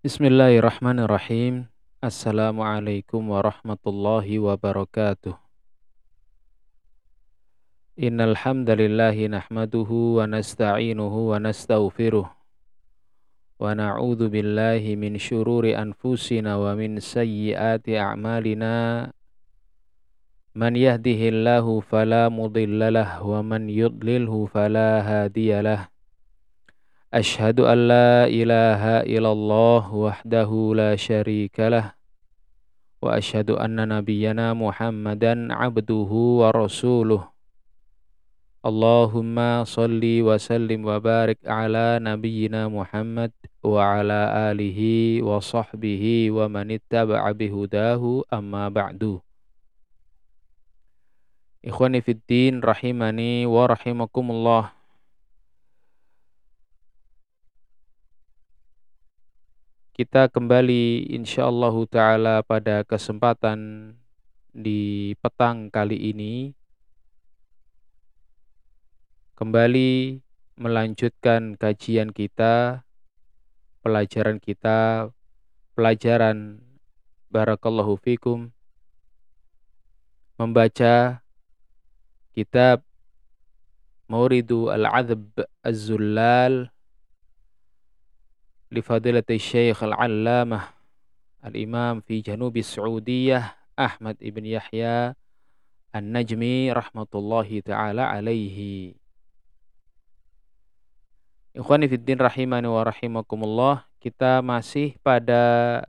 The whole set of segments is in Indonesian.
Bismillahirrahmanirrahim. Assalamualaikum warahmatullahi wabarakatuh. Innal hamdalillahi nahmaduhu wa nasta'inuhu wa nastaghfiruh. Wa na'udzu billahi min syururi anfusina wa min sayyiati a'malina. Man yahdihillahu fala mudhillalah wa man yudlilhu fala hadiyalah. أشهد أن لا إله إلا الله وحده لا شريك له وأشهد أن نبينا محمدا عبده ورسوله اللهم صل وسلم وبارك على نبينا محمد وعلى آله وصحبه ومن اتبع بهداه أما بعد Ikhwani fiddin rahimani wa rahimakumullah Kita kembali insyaallah taala pada kesempatan di petang kali ini. Kembali melanjutkan kajian kita, pelajaran kita, pelajaran barakallahu fikum. Membaca kitab Mauridu Al-Adhb Az-Zullal لفضيلة الشيخ العلامة الإمام في جنوب السعودية أحمد بن يحيى النجمي رحمة الله تعالى عليه Ikhwani fiddin rahimani wa rahimakumullah Kita masih pada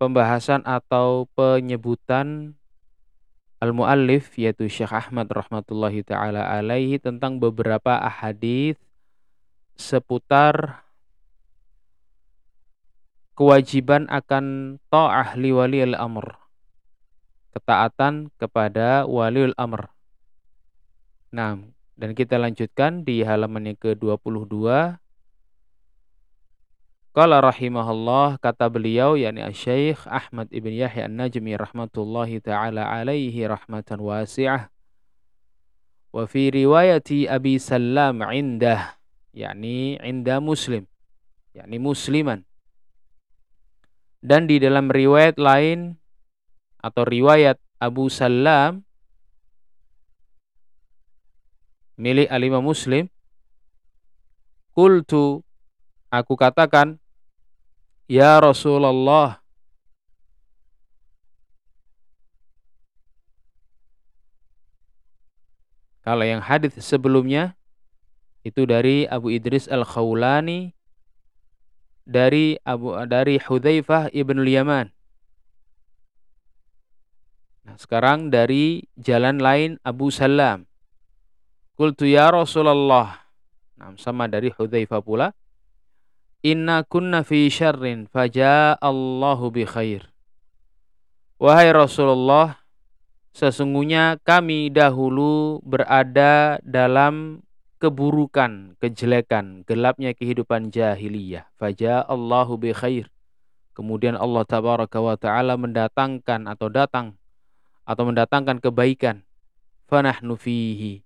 Pembahasan atau penyebutan Al-Muallif yaitu Syekh Ahmad rahmatullahi taala alaihi tentang beberapa ahadith seputar kewajiban akan ta'ah li waliul amr. Ketaatan kepada waliul amr. Nah, dan kita lanjutkan di halaman yang ke-22. Qala rahimahullah kata beliau yakni Syekh Ahmad ibn Yahya An-Najmi rahmatullahi taala alaihi rahmatan wasi'ah. Wa fi riwayati Abi Salam indah yakni inda muslim. Yakni musliman. Dan di dalam riwayat lain atau riwayat Abu Salam milik alimah muslim kultu aku katakan ya Rasulullah. Kalau yang hadis sebelumnya itu dari Abu Idris Al-Khawlani dari Abu dari Hudzaifah ibn Yaman. Nah, sekarang dari jalan lain Abu Salam. Qultu ya Rasulullah. Nah, sama dari Hudzaifah pula. Inna kunna fi syarrin Allahu bi khair. Wahai Rasulullah, sesungguhnya kami dahulu berada dalam keburukan, kejelekan, gelapnya kehidupan jahiliyah. Faja Allahu bi khair. Kemudian Allah tabaraka wa taala mendatangkan atau datang atau mendatangkan kebaikan. Fanahnu fihi.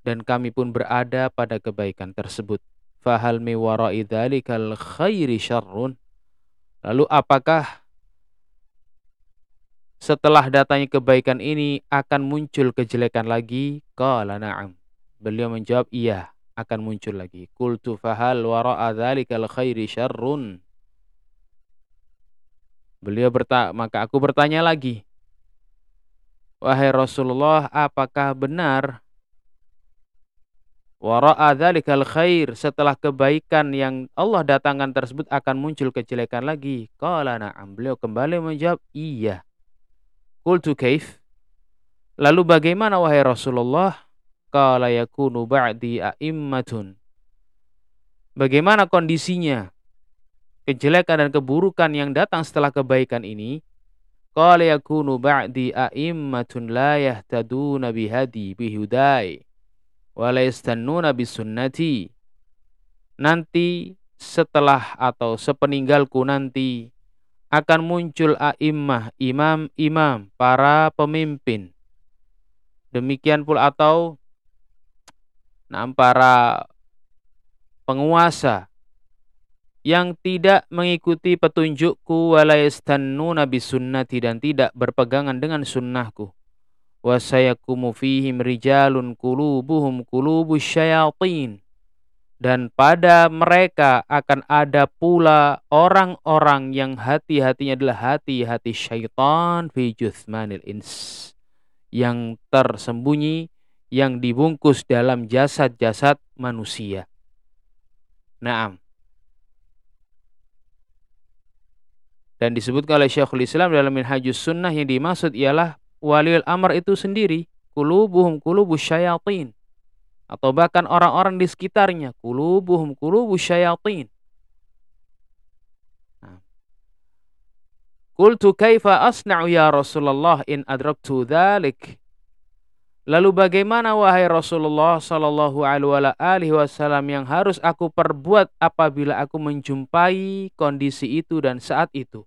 Dan kami pun berada pada kebaikan tersebut. Fahal mi wara'i dzalikal khairi syarrun. Lalu apakah setelah datangnya kebaikan ini akan muncul kejelekan lagi? Qala na'am. Beliau menjawab, iya, akan muncul lagi. Qultu fahal wara'a dzalikal khairi syarrun. Beliau bertanya, maka aku bertanya lagi. Wahai Rasulullah, apakah benar wara'a dzalikal khair setelah kebaikan yang Allah datangkan tersebut akan muncul kejelekan lagi? Qala na'am. Beliau kembali menjawab, iya. Qultu kaif? Lalu bagaimana wahai Rasulullah? Qala yakunu ba'di a'immatun. Bagaimana kondisinya? Kejelekan dan keburukan yang datang setelah kebaikan ini qala yakunu ba'di a'immatun la yahtaduna bihadi bihudai wa la yastannuna bisunnati. Nanti setelah atau sepeninggalku nanti akan muncul a'immah, imam-imam, para pemimpin. Demikian pula atau nah, para penguasa yang tidak mengikuti petunjukku wala yastannuna bisunnati dan tidak berpegangan dengan sunnahku. Wa sayakumu fihim rijalun qulubuhum qulubus syayatin. Dan pada mereka akan ada pula orang-orang yang hati-hatinya adalah hati-hati syaitan fi juthmanil ins yang tersembunyi yang dibungkus dalam jasad-jasad manusia. Naam. Dan disebutkan oleh Syekhul Islam dalam Minhajus Sunnah yang dimaksud ialah waliul amr itu sendiri. Kulubuhum kulubus syayatin. Atau bahkan orang-orang di sekitarnya. Kulubuhum kulubus syayatin. Qultu kaifa asna'u ya Rasulullah in adraktu dhalik. Lalu bagaimana wahai Rasulullah sallallahu alaihi wasallam yang harus aku perbuat apabila aku menjumpai kondisi itu dan saat itu?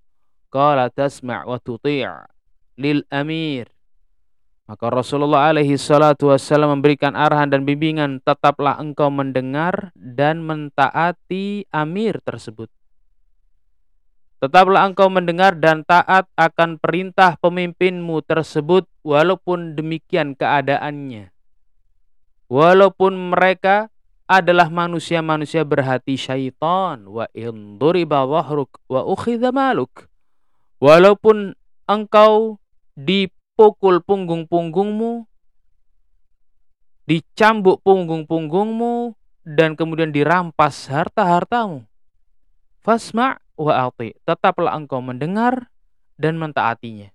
Qala tasma' wa lil amir. Maka Rasulullah alaihi salatu wassalam memberikan arahan dan bimbingan, tetaplah engkau mendengar dan mentaati amir tersebut. Tetaplah engkau mendengar dan taat akan perintah pemimpinmu tersebut walaupun demikian keadaannya. Walaupun mereka adalah manusia-manusia berhati syaitan wa in wahruk wa ukhidha maluk Walaupun engkau dipukul punggung-punggungmu, dicambuk punggung-punggungmu, dan kemudian dirampas harta-hartamu. Fasma' wa ati. Tetaplah engkau mendengar dan mentaatinya.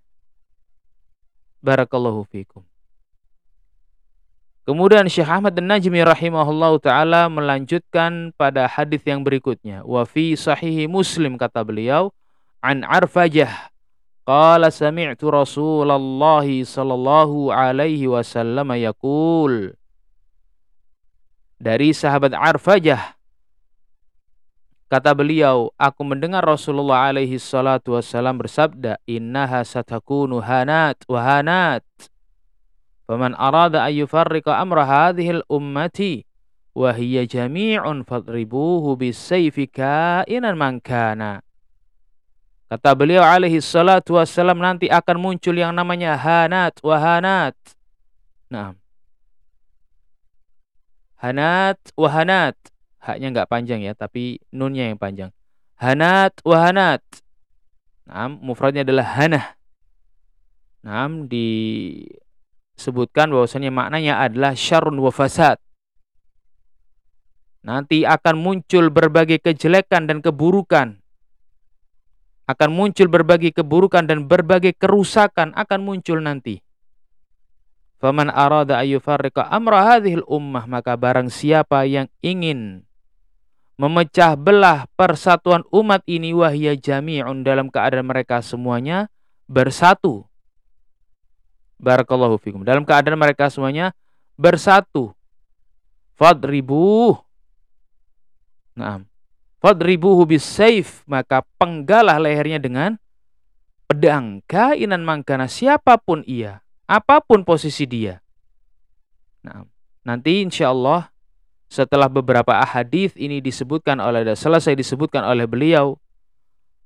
Barakallahu fikum. Kemudian Syekh Ahmad An-Najmi rahimahullah taala melanjutkan pada hadis yang berikutnya. Wa fi sahihi Muslim kata beliau, an Arfajah qala sami'tu Rasulullah sallallahu alaihi wasallam yaqul dari sahabat Arfajah kata beliau aku mendengar Rasulullah alaihi salatu wasallam bersabda innaha satakunu hanat wa hanat faman arada an yufarriqa amra hadhihi al-ummati wa hiya jami'un fadribuhu bisayfi ka'inan man kana Kata beliau alaihi salatu wassalam nanti akan muncul yang namanya hanat wahanat. Nah. Hanat wahanat. Haknya nggak panjang ya, tapi nunnya yang panjang. Hanat wahanat. Nah, mufradnya adalah hanah. Nah, disebutkan bahwasanya maknanya adalah syarun wa fasad. Nanti akan muncul berbagai kejelekan dan keburukan akan muncul berbagai keburukan dan berbagai kerusakan akan muncul nanti. Faman arada ayyufarriqa amra hadhil ummah maka barang siapa yang ingin memecah belah persatuan umat ini wahya jami'un dalam keadaan mereka semuanya bersatu. Barakallahu fikum. Dalam keadaan mereka semuanya bersatu. Fadribuh. Naam. Fadribuhu bisayf, maka penggalah lehernya dengan pedang. Kainan mangkana siapa pun ia, apa pun posisi dia. Nah, nanti insya Allah setelah beberapa ahadith ini disebutkan oleh selesai disebutkan oleh beliau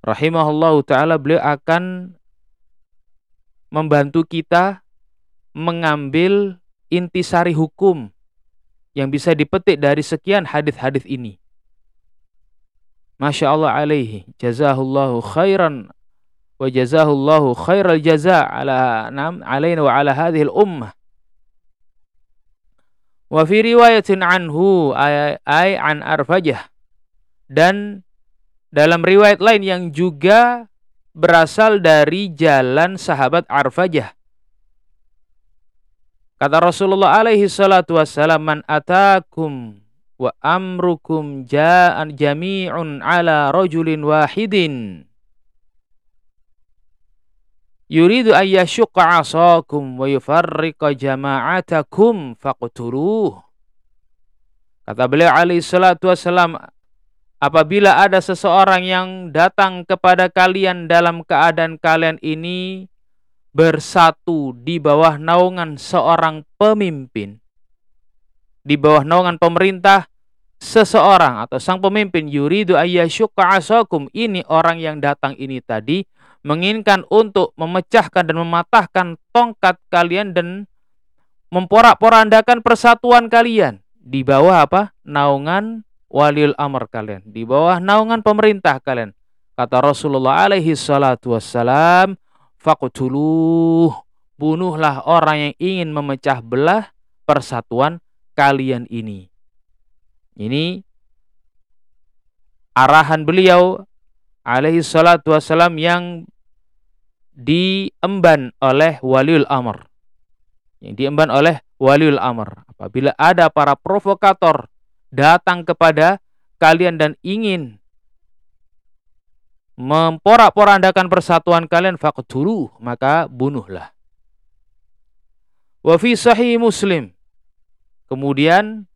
rahimahullahu taala beliau akan membantu kita mengambil intisari hukum yang bisa dipetik dari sekian hadith-hadith ini. Masya Allah alaihi jazahullahu khairan wa jazahullahu khairal jaza ala nam alaina wa ala hadhihi ummah wa fi riwayatin anhu ay, an arfajah. Dan dalam riwayat lain yang juga berasal dari jalan sahabat Arfajah. Kata Rasulullah alaihi salatu wassalam man atakum wa amrukum ja'an jami'un ala rajulin wahidin yuridu an yashqa 'asakum wa yufarriqa jama'atakum faqtuluh. Kata beliau alaihi salatu wasalam apabila ada seseorang yang datang kepada kalian dalam keadaan kalian ini bersatu di bawah naungan seorang pemimpin di bawah naungan pemerintah seseorang atau sang pemimpin yuridu ayyashukka asakum ini orang yang datang ini tadi menginginkan untuk memecahkan dan mematahkan tongkat kalian dan memporak-porandakan persatuan kalian di bawah apa? naungan waliul amr kalian, di bawah naungan pemerintah kalian. Kata Rasulullah alaihi salatu wassalam, faqtuluh, bunuhlah orang yang ingin memecah belah persatuan kalian ini. Ini arahan beliau alaihi salatu wassalam yang diemban oleh waliul amr. Yang diemban oleh waliul amr. Apabila ada para provokator datang kepada kalian dan ingin memporak-porandakan persatuan kalian faqtulu maka bunuhlah. Wa fi sahih Muslim. Kemudian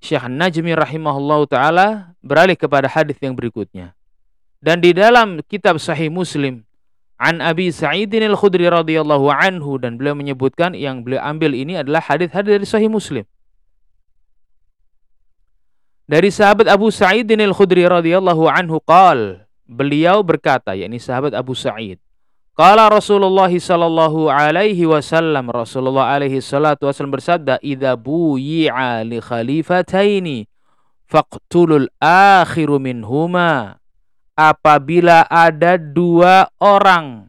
Syekh Najmi rahimahullah taala beralih kepada hadis yang berikutnya. Dan di dalam kitab Sahih Muslim An Abi Sa'idin Al-Khudri radhiyallahu anhu dan beliau menyebutkan yang beliau ambil ini adalah hadis-hadis dari Sahih Muslim. Dari sahabat Abu Sa'idin Al-Khudri radhiyallahu anhu qal, beliau berkata yakni sahabat Abu Sa'id Kala Rasulullah sallallahu alaihi wasallam Rasulullah alaihi salatu wasallam bersabda idza buyi'a li khalifataini faqtulul akhiru minhuma apabila ada dua orang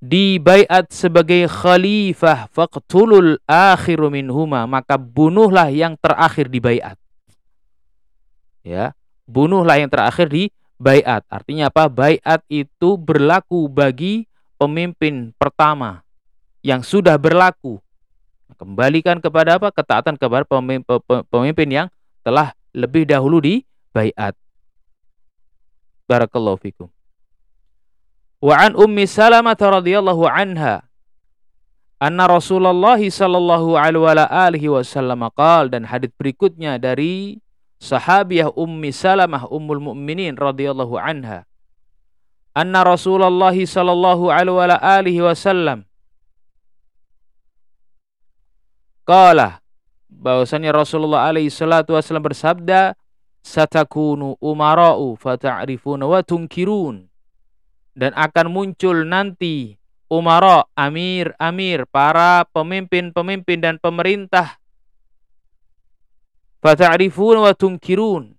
dibaiat sebagai khalifah faqtulul akhiru minhuma maka bunuhlah yang terakhir dibaiat ya bunuhlah yang terakhir di bayat. Artinya apa? Bayat itu berlaku bagi pemimpin pertama yang sudah berlaku. Kembalikan kepada apa? Ketaatan kepada pemimpin yang telah lebih dahulu di bayat. Barakallahu fikum. Wa an Ummi Salamah radhiyallahu anha anna Rasulullah sallallahu alaihi wasallam qala dan hadis berikutnya dari sahabiah Ummi Salamah Ummul Mukminin radhiyallahu anha anna Rasulullah sallallahu alaihi wasallam qala bahwasanya Rasulullah alaihi salatu wasallam bersabda satakunu umara'u fata'rifuna wa tunkirun dan akan muncul nanti umara, amir-amir, para pemimpin-pemimpin dan pemerintah Fata'rifun wa tunkirun.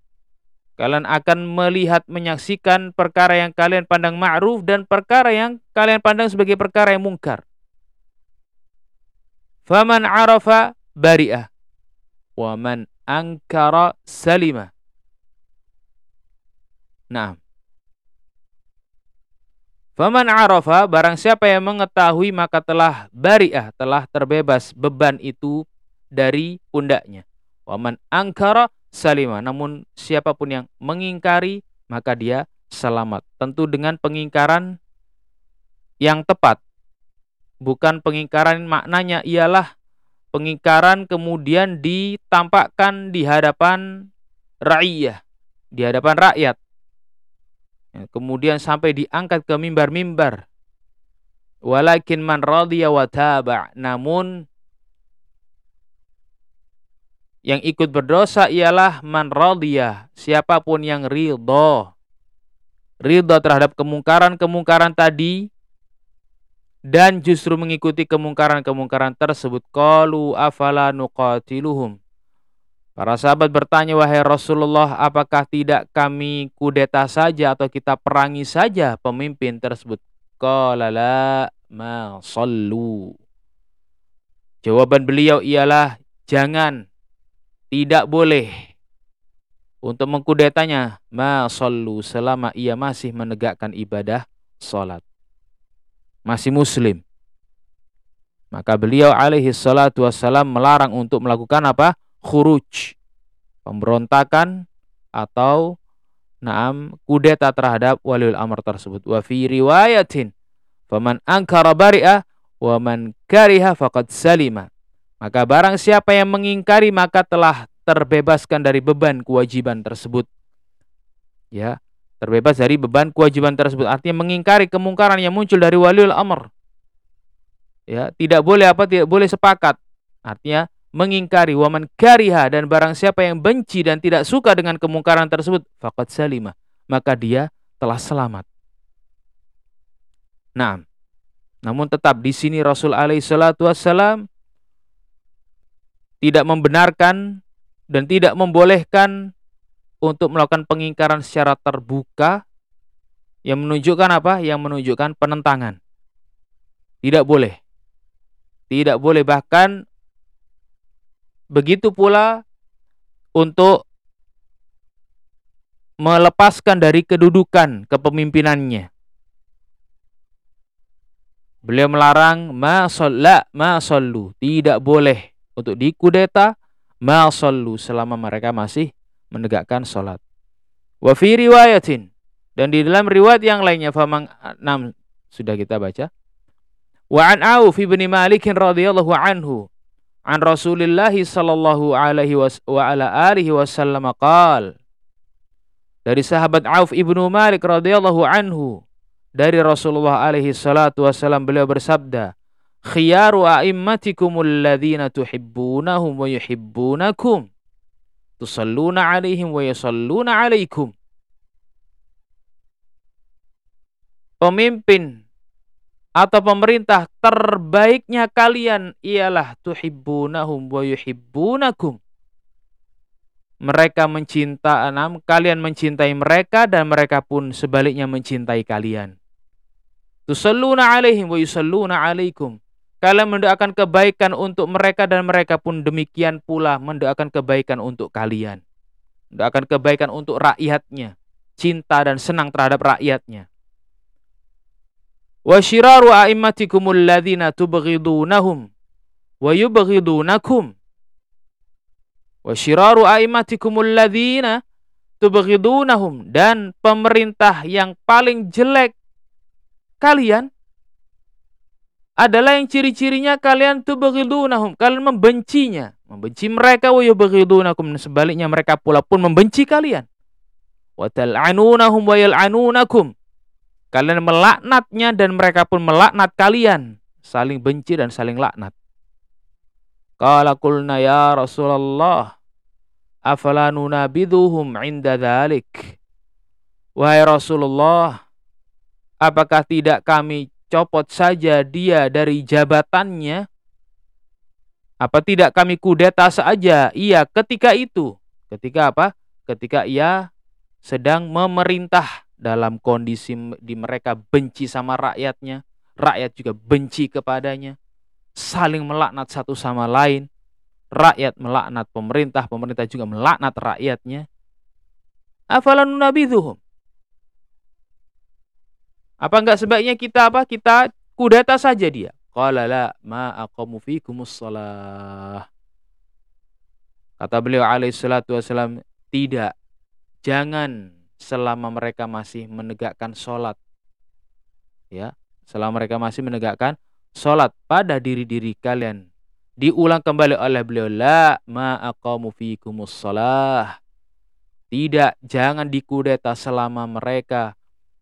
Kalian akan melihat menyaksikan perkara yang kalian pandang ma'ruf dan perkara yang kalian pandang sebagai perkara yang mungkar. Faman arafa bari'ah. Wa man angkara salimah. Nah. Faman arafa barang siapa yang mengetahui maka telah bari'ah, telah terbebas beban itu dari pundaknya. Waman angkara salima. Namun siapa pun yang mengingkari maka dia selamat. Tentu dengan pengingkaran yang tepat. Bukan pengingkaran maknanya ialah pengingkaran kemudian ditampakkan di hadapan rakyat, di hadapan rakyat. Ya, kemudian sampai diangkat ke mimbar-mimbar. Walakin man radhiya wa taba. Namun yang ikut berdosa ialah man radiyah, siapa pun yang ridho. Ridho terhadap kemungkaran-kemungkaran tadi dan justru mengikuti kemungkaran-kemungkaran tersebut. Qalu afala nuqatiluhum. Para sahabat bertanya, wahai Rasulullah, apakah tidak kami kudeta saja atau kita perangi saja pemimpin tersebut? Qala la ma sallu. Jawaban beliau ialah jangan tidak boleh untuk mengkudetanya ma sallu selama ia masih menegakkan ibadah salat. Masih muslim. Maka beliau alaihi salatu wassalam melarang untuk melakukan apa? Khuruj. Pemberontakan atau naam kudeta terhadap waliul amr tersebut. Wa fi riwayatin faman ankara bari'ah wa man kariha faqad salima. Maka barang siapa yang mengingkari maka telah terbebaskan dari beban kewajiban tersebut. Ya, terbebas dari beban kewajiban tersebut. Artinya mengingkari kemungkaran yang muncul dari waliul amr. Ya, tidak boleh apa tidak boleh sepakat. Artinya mengingkari waman kariha dan barang siapa yang benci dan tidak suka dengan kemungkaran tersebut faqad salima maka dia telah selamat. Nah, namun tetap di sini Rasul alaihi salatu wassalam tidak membenarkan dan tidak membolehkan untuk melakukan pengingkaran secara terbuka yang menunjukkan apa? Yang menunjukkan penentangan. Tidak boleh. Tidak boleh bahkan Begitu pula untuk melepaskan dari kedudukan kepemimpinannya. Beliau melarang ma la ma sallu, tidak boleh untuk dikudeta ma sallu selama mereka masih menegakkan salat. Wa fi riwayatin dan di dalam riwayat yang lainnya famang 6 sudah kita baca. Wa an Auf bin Malik radhiyallahu anhu an Rasulillah sallallahu alaihi wa ala alihi wasallam qal. Dari sahabat Auf ibnu Malik radhiyallahu anhu dari Rasulullah alaihi salatu wasallam beliau bersabda khiyaru a'immatikumul ladzina tuhibbunahum wa yuhibbunakum. Tusalluna alaihim wa yusalluna alaikum. Pemimpin atau pemerintah terbaiknya kalian ialah tuhibbunahum wa yuhibbunakum. Mereka mencinta enam, kalian mencintai mereka dan mereka pun sebaliknya mencintai kalian. Tusalluna alaihim wa yusalluna alaikum. Kalian mendoakan kebaikan untuk mereka dan mereka pun demikian pula mendoakan kebaikan untuk kalian. Mendoakan kebaikan untuk rakyatnya. Cinta dan senang terhadap rakyatnya. Wa syiraru a'immatikumul ladzina tubghidunahum wa yubghidunakum. Wa syiraru a'immatikumul tubghidunahum dan pemerintah yang paling jelek kalian adalah yang ciri-cirinya kalian tubghidunahum, kalian membencinya, membenci mereka wa yubghidunakum sebaliknya mereka pula pun membenci kalian. Wa tal'anunahum wa yal'anunakum Kalian melaknatnya dan mereka pun melaknat kalian. Saling benci dan saling laknat. Qala kulna ya Rasulullah. Afala nunabiduhum inda dhalik. Wahai Rasulullah. Apakah tidak kami copot saja dia dari jabatannya? Apa tidak kami kudeta saja? Iya ketika itu. Ketika apa? Ketika ia sedang memerintah dalam kondisi di mereka benci sama rakyatnya, rakyat juga benci kepadanya, saling melaknat satu sama lain, rakyat melaknat pemerintah, pemerintah juga melaknat rakyatnya. Afalan nabidhuhum. Apa enggak sebaiknya kita apa? Kita kudeta saja dia. Qala la ma aqamu fikumus shalah. Kata beliau alaihi salatu wasalam, tidak. Jangan selama mereka masih menegakkan sholat. Ya, selama mereka masih menegakkan sholat pada diri-diri kalian. Diulang kembali oleh beliau, La ma'aqamu fikumus sholah. Tidak, jangan dikudeta selama mereka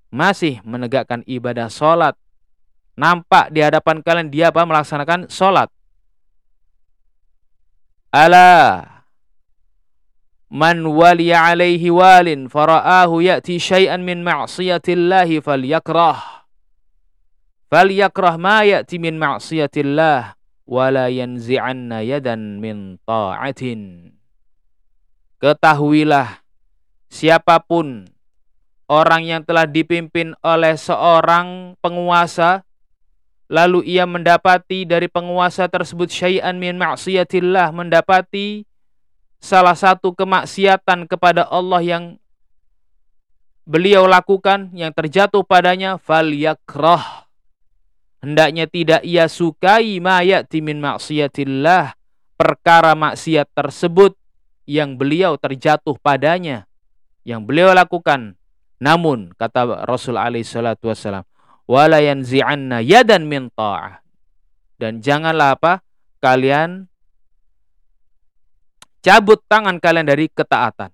masih menegakkan ibadah sholat. Nampak di hadapan kalian dia apa melaksanakan sholat. Allah man waliya alaihi walin fara'ahu ya'ti syai'an min ma'siyatillahi falyakrah. Falyakrah ma ya'ti min ma'siyatillah wala yanzi'anna yadan min ta'atin. Ketahuilah siapa pun orang yang telah dipimpin oleh seorang penguasa lalu ia mendapati dari penguasa tersebut syai'an min ma'siyatillah mendapati salah satu kemaksiatan kepada Allah yang beliau lakukan yang terjatuh padanya fal yakrah hendaknya tidak ia sukai ma ya'ti min maksiatillah perkara maksiat tersebut yang beliau terjatuh padanya yang beliau lakukan. Namun kata Rasul alaihi salatu wasalam wala yanzi'anna yadan min ta'ah. Dan janganlah apa kalian cabut tangan kalian dari ketaatan.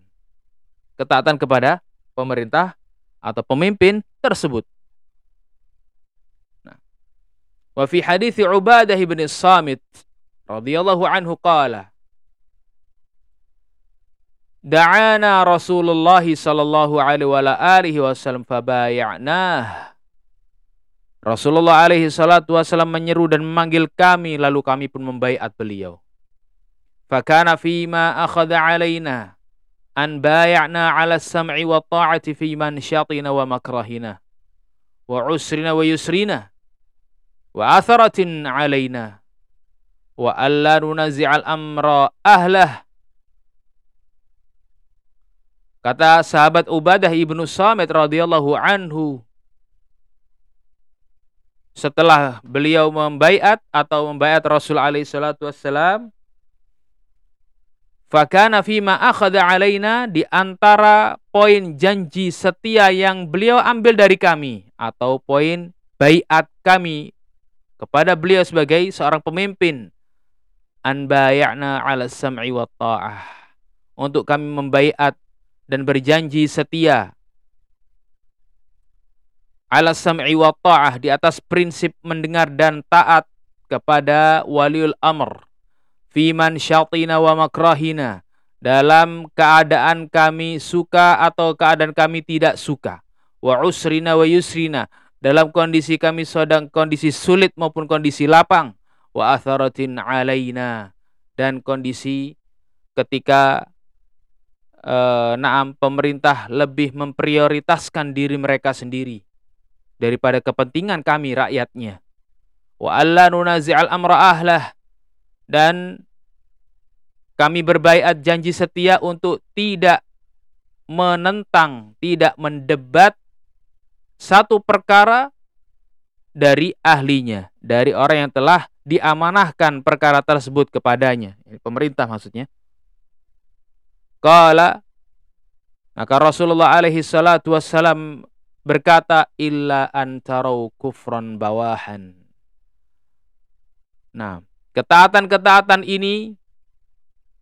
Ketaatan kepada pemerintah atau pemimpin tersebut. Nah. Wa fi hadis Ubadah bin Samit radhiyallahu anhu qala Da'ana Rasulullah sallallahu alaihi wa alihi wasallam fabaya'nah. Rasulullah alaihi salatu wasallam menyeru dan memanggil kami lalu kami pun membaiat beliau. Fakana fima akhadha alaina an bay'na 'ala sam'i wa ta'ati fi manshatina wa makrahina wa usrina wa yusrina wa atharatin alaina wa alla nunazi'al amra ahlah Kata sahabat Ubadah ibnu Samit radhiyallahu anhu setelah beliau membaiat atau membaiat Rasul alaihi salatu wassalam fakana fima akhadha alaina di antara poin janji setia yang beliau ambil dari kami atau poin baiat kami kepada beliau sebagai seorang pemimpin. An bay'na 'ala sam'i wa ta'ah. Untuk kami membaiat dan berjanji setia ala sam'i wa ta'ah di atas prinsip mendengar dan taat kepada waliul amr fiman syatina wa makrahina. Dalam keadaan kami suka atau keadaan kami tidak suka. Wa usrina wa yusrina. Dalam kondisi kami sedang kondisi sulit maupun kondisi lapang. Wa atharatin alaina. Dan kondisi ketika eh, naam pemerintah lebih memprioritaskan diri mereka sendiri daripada kepentingan kami rakyatnya. Wa alla nunazi'al amra ahlah dan kami berbaiat janji setia untuk tidak menentang, tidak mendebat satu perkara dari ahlinya, dari orang yang telah diamanahkan perkara tersebut kepadanya. Pemerintah maksudnya. Qala maka Rasulullah alaihi salatu wassalam berkata illa antarau kufran bawahan. Nah, ketaatan-ketaatan ini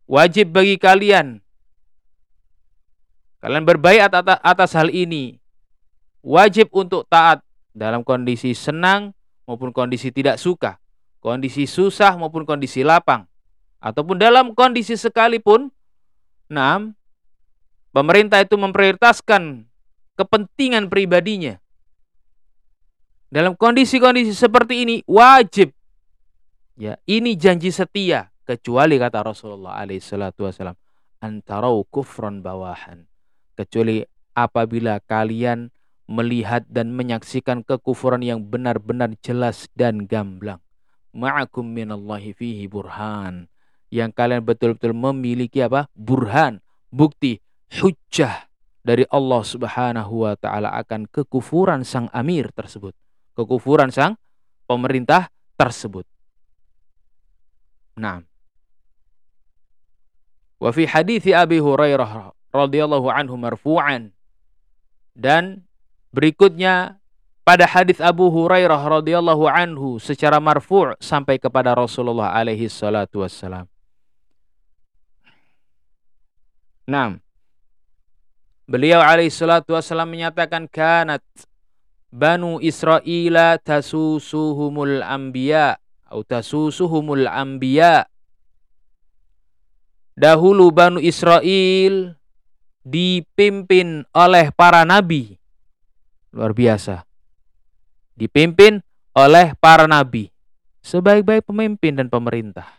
wajib bagi kalian. Kalian berbaikat atas, hal ini. Wajib untuk taat dalam kondisi senang maupun kondisi tidak suka. Kondisi susah maupun kondisi lapang. Ataupun dalam kondisi sekalipun Nah, pemerintah itu memprioritaskan kepentingan pribadinya. Dalam kondisi-kondisi seperti ini wajib ya, ini janji setia kecuali kata Rasulullah alaihi salatu wasallam antarau kufron bawahan kecuali apabila kalian melihat dan menyaksikan kekufuran yang benar-benar jelas dan gamblang ma'akum minallahi fihi burhan yang kalian betul-betul memiliki apa? burhan, bukti, hujjah dari Allah Subhanahu wa taala akan kekufuran sang amir tersebut, kekufuran sang pemerintah tersebut. Nah. Wa fi hadis Abi Hurairah radhiyallahu anhu marfu'an dan berikutnya pada hadis Abu Hurairah radhiyallahu anhu secara marfu' sampai kepada Rasulullah alaihi salatu wassalam. Nah, beliau alaihi salatu wasallam menyatakan kanat Banu Israila tasusuhumul anbiya atau tasusuhumul anbiya. Dahulu Banu Israel dipimpin oleh para nabi. Luar biasa. Dipimpin oleh para nabi. Sebaik-baik pemimpin dan pemerintah.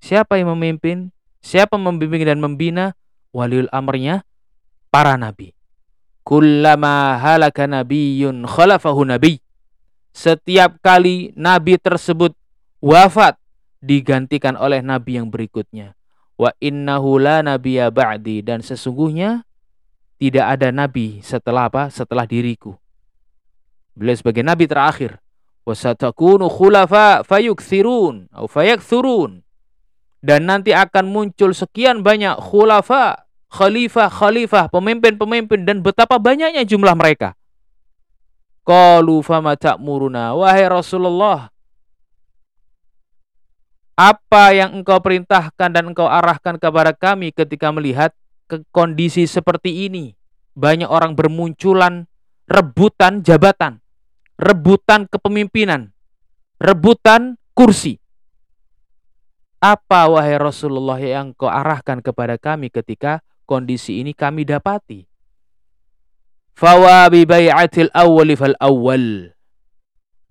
Siapa yang memimpin? Siapa membimbing dan membina? waliul amrnya para nabi. Kullama halaka nabiyyun khalafahu nabi. Setiap kali nabi tersebut wafat digantikan oleh nabi yang berikutnya. Wa innahu la nabiyya ba'di dan sesungguhnya tidak ada nabi setelah apa? Setelah diriku. Beliau sebagai nabi terakhir. Wa satakunu khulafa fayukthirun atau fayakthurun dan nanti akan muncul sekian banyak khulafa, khalifah-khalifah, pemimpin-pemimpin dan betapa banyaknya jumlah mereka. Qalu fama ta'muruna wahai Rasulullah apa yang engkau perintahkan dan engkau arahkan kepada kami ketika melihat ke kondisi seperti ini banyak orang bermunculan rebutan jabatan rebutan kepemimpinan rebutan kursi Apa wahai Rasulullah yang kau arahkan kepada kami ketika kondisi ini kami dapati? Fawa bi bai'atil awwali fal awwal.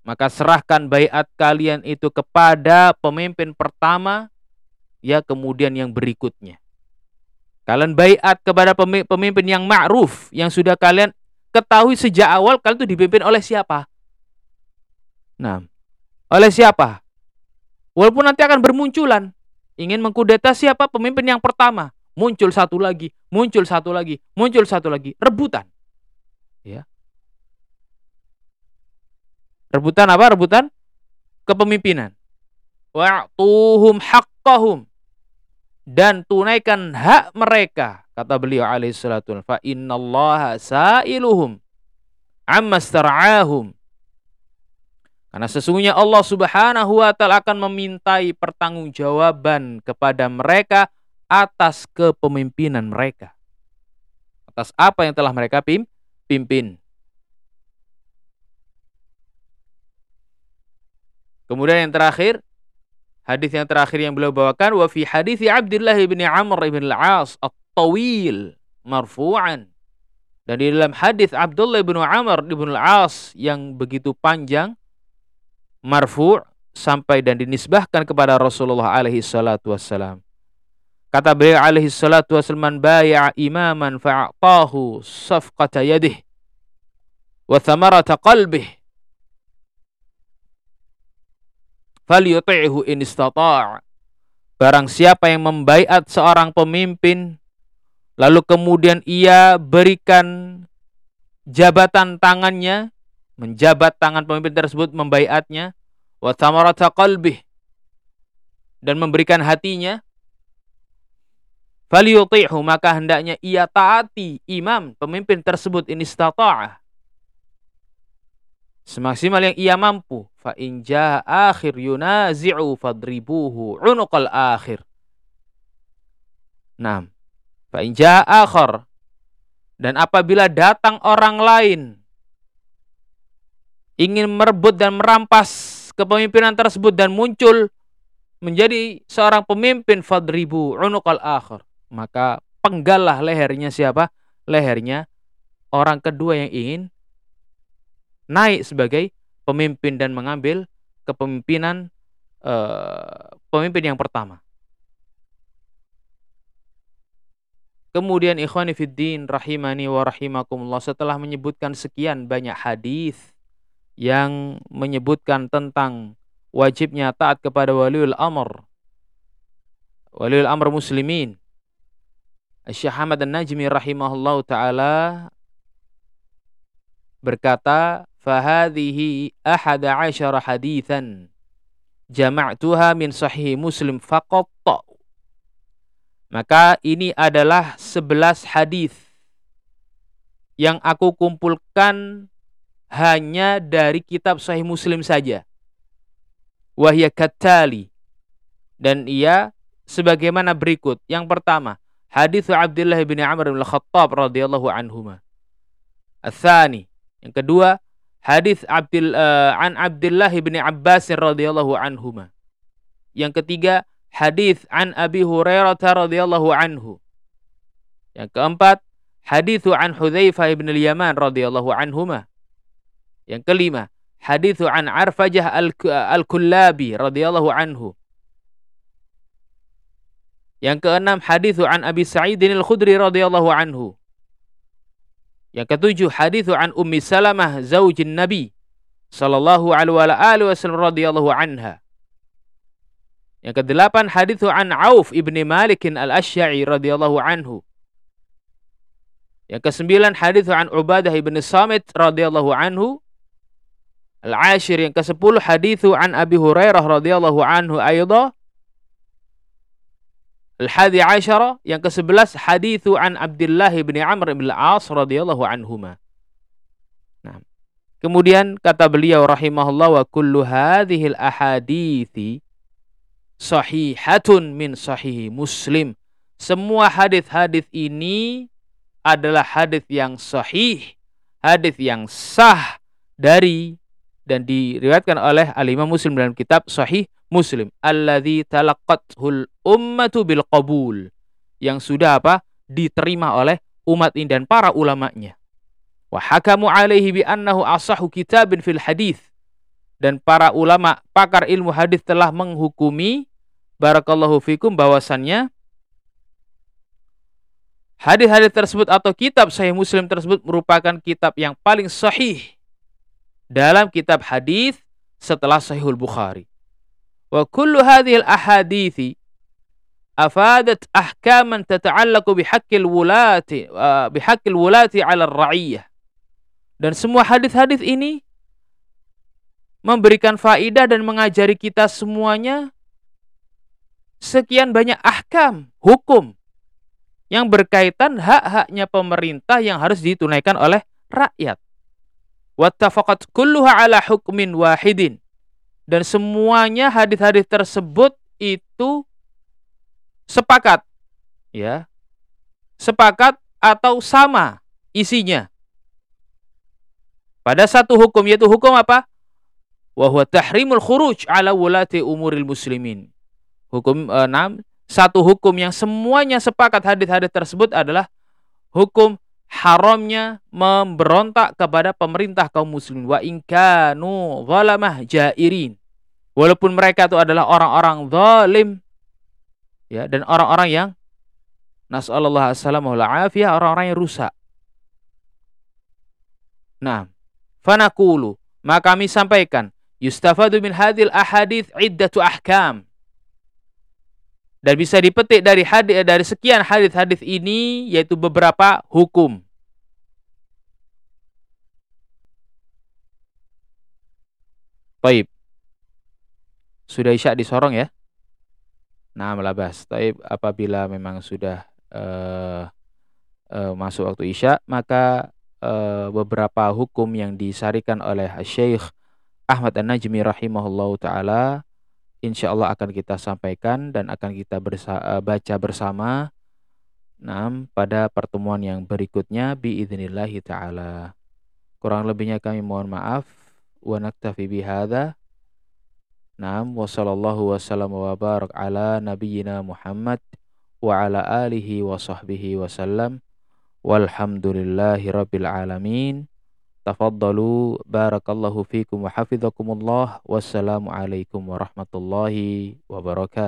Maka serahkan bayat kalian itu kepada pemimpin pertama ya kemudian yang berikutnya. Kalian bayat kepada pemimpin yang ma'ruf yang sudah kalian ketahui sejak awal kalian itu dipimpin oleh siapa? Nah, oleh siapa? Walaupun nanti akan bermunculan. Ingin mengkudeta siapa pemimpin yang pertama. Muncul satu lagi, muncul satu lagi, muncul satu lagi. Rebutan. Ya. Rebutan apa? Rebutan kepemimpinan. Wa'tuhum haqqahum. Dan tunaikan hak mereka. Kata beliau alaihi salatu fa innallaha sa'iluhum amma star'ahum karena sesungguhnya Allah Subhanahu wa taala akan memintai pertanggungjawaban kepada mereka atas kepemimpinan mereka. Atas apa yang telah mereka pimpin. Kemudian yang terakhir, hadis yang terakhir yang beliau bawakan wa fi hadis Abdullah bin Amr bin Al-As at-tawil marfu'an. Dan di dalam hadis Abdullah bin Amr bin Al-As yang begitu panjang marfu' sampai dan dinisbahkan kepada Rasulullah alaihi salatu wassalam. Kata beliau alaihi salatu wassalam, "Bai'a imaman fa'atahu safqata yadih wa thamarata qalbih." Falyuti'hu in istata'. Barang siapa yang membaiat seorang pemimpin lalu kemudian ia berikan jabatan tangannya menjabat tangan pemimpin tersebut membaiatnya wa thamarata qalbih dan memberikan hatinya falyuti'hu maka hendaknya ia taati imam pemimpin tersebut ini istata'ah semaksimal yang ia mampu. Fa in akhir yunazi'u fadribuhu unuqal akhir. Nah, fa in akhir dan apabila datang orang lain ingin merebut dan merampas kepemimpinan tersebut dan muncul menjadi seorang pemimpin fadribu unuqal akhir. Maka penggalah lehernya siapa? Lehernya orang kedua yang ingin naik sebagai pemimpin dan mengambil kepemimpinan uh, pemimpin yang pertama. Kemudian ikhwani fiddin rahimani wa rahimakumullah setelah menyebutkan sekian banyak hadis yang menyebutkan tentang wajibnya taat kepada waliul amr waliul amr muslimin Syekh Ahmad An-Najmi rahimahullah taala berkata fahadhihi ahada asyara hadithan jama'tuha min sahih muslim faqat maka ini adalah 11 hadis yang aku kumpulkan hanya dari kitab Sahih Muslim saja. Wahya katali. Dan ia sebagaimana berikut. Yang pertama, hadis Abdullah bin Amr bin Khattab radhiyallahu anhuma. Atsani. Yang kedua, hadis Abdul uh, an Abdullah bin Abbas radhiyallahu anhuma. Yang ketiga, hadis an Abi Hurairah radhiyallahu anhu. Yang keempat, hadis an Hudzaifah bin Al-Yaman radhiyallahu anhuma. Yang kelima, hadithu an Arfajah al-Kullabi radhiyallahu anhu. Yang keenam, hadithu an Abi Sa'idin al-Khudri radhiyallahu anhu. Yang ketujuh, hadithu an Ummi Salamah zaujin Nabi sallallahu alaihi wasallam radhiyallahu anha. Yang kedelapan, hadithu an Auf ibni Malik al-Asy'ari radhiyallahu anhu. Yang kesembilan, hadithu an Ubadah ibni Samit radhiyallahu anhu. Al-ashir yang ke-10 hadithu an Abi Hurairah radhiyallahu anhu aidha. Al-hadi ashara yang ke-11 hadithu an Abdullah bin Amr bin Al-As radhiyallahu anhuma. Nah. Kemudian kata beliau rahimahullah wa kullu hadhihi al-ahadithi sahihatun min sahih Muslim. Semua hadis-hadis ini adalah hadis yang sahih, hadis yang sah dari dan diriwayatkan oleh Al-Imam Muslim dalam kitab Sahih Muslim. Alladzi talaqqathul ummatu bil qabul. Yang sudah apa? Diterima oleh umat ini dan para ulamanya. Wa hakamu alaihi bi annahu asahu kitabin fil hadis dan para ulama pakar ilmu hadis telah menghukumi barakallahu fikum bahwasannya hadis-hadis tersebut atau kitab sahih Muslim tersebut merupakan kitab yang paling sahih dalam kitab hadis setelah Sahihul Bukhari. Wa kullu hadhihi al-ahadithi afadat ahkaman tata'allaqu bihaqqil wulati bihaqqil wulati 'ala ar-ra'iyah. Dan semua hadis-hadis ini memberikan faidah dan mengajari kita semuanya sekian banyak ahkam, hukum yang berkaitan hak-haknya pemerintah yang harus ditunaikan oleh rakyat wattafaqat kulluha ala hukmin wahidin. Dan semuanya hadis-hadis tersebut itu sepakat ya. Sepakat atau sama isinya. Pada satu hukum yaitu hukum apa? Wa tahrimul khuruj ala wulati umuril muslimin. Hukum enam. Satu hukum yang semuanya sepakat hadis-hadis tersebut adalah hukum haramnya memberontak kepada pemerintah kaum muslimin. Wa inkanu zalamah jairin. Walaupun mereka itu adalah orang-orang zalim ya dan orang-orang yang nasallallahu assalamu afiyah orang-orang yang rusak. Nah fanaqulu maka kami sampaikan yustafadu min hadil ahadith iddatu ahkam dan bisa dipetik dari hadis dari sekian hadis-hadis ini yaitu beberapa hukum. Baik. Sudah isya di Sorong ya? Nah, melabas. Taib apabila memang sudah uh, uh, masuk waktu isya, maka uh, beberapa hukum yang disarikan oleh Syekh Ahmad An-Najmi rahimahullahu taala insya Allah akan kita sampaikan dan akan kita bersa eh, baca bersama nah, pada pertemuan yang berikutnya biidnillahi ta'ala. Kurang lebihnya kami mohon maaf. Wa naktafi bihada. Naam wa sallallahu wasallam wa barak ala nabiyyina Muhammad wa ala alihi wa sahbihi wasallam. Walhamdulillahi rabbil alamin. Tafaddalu barakallahu fikum wa hafizakumullah. Wassalamu alaikum warahmatullahi wabarakatuh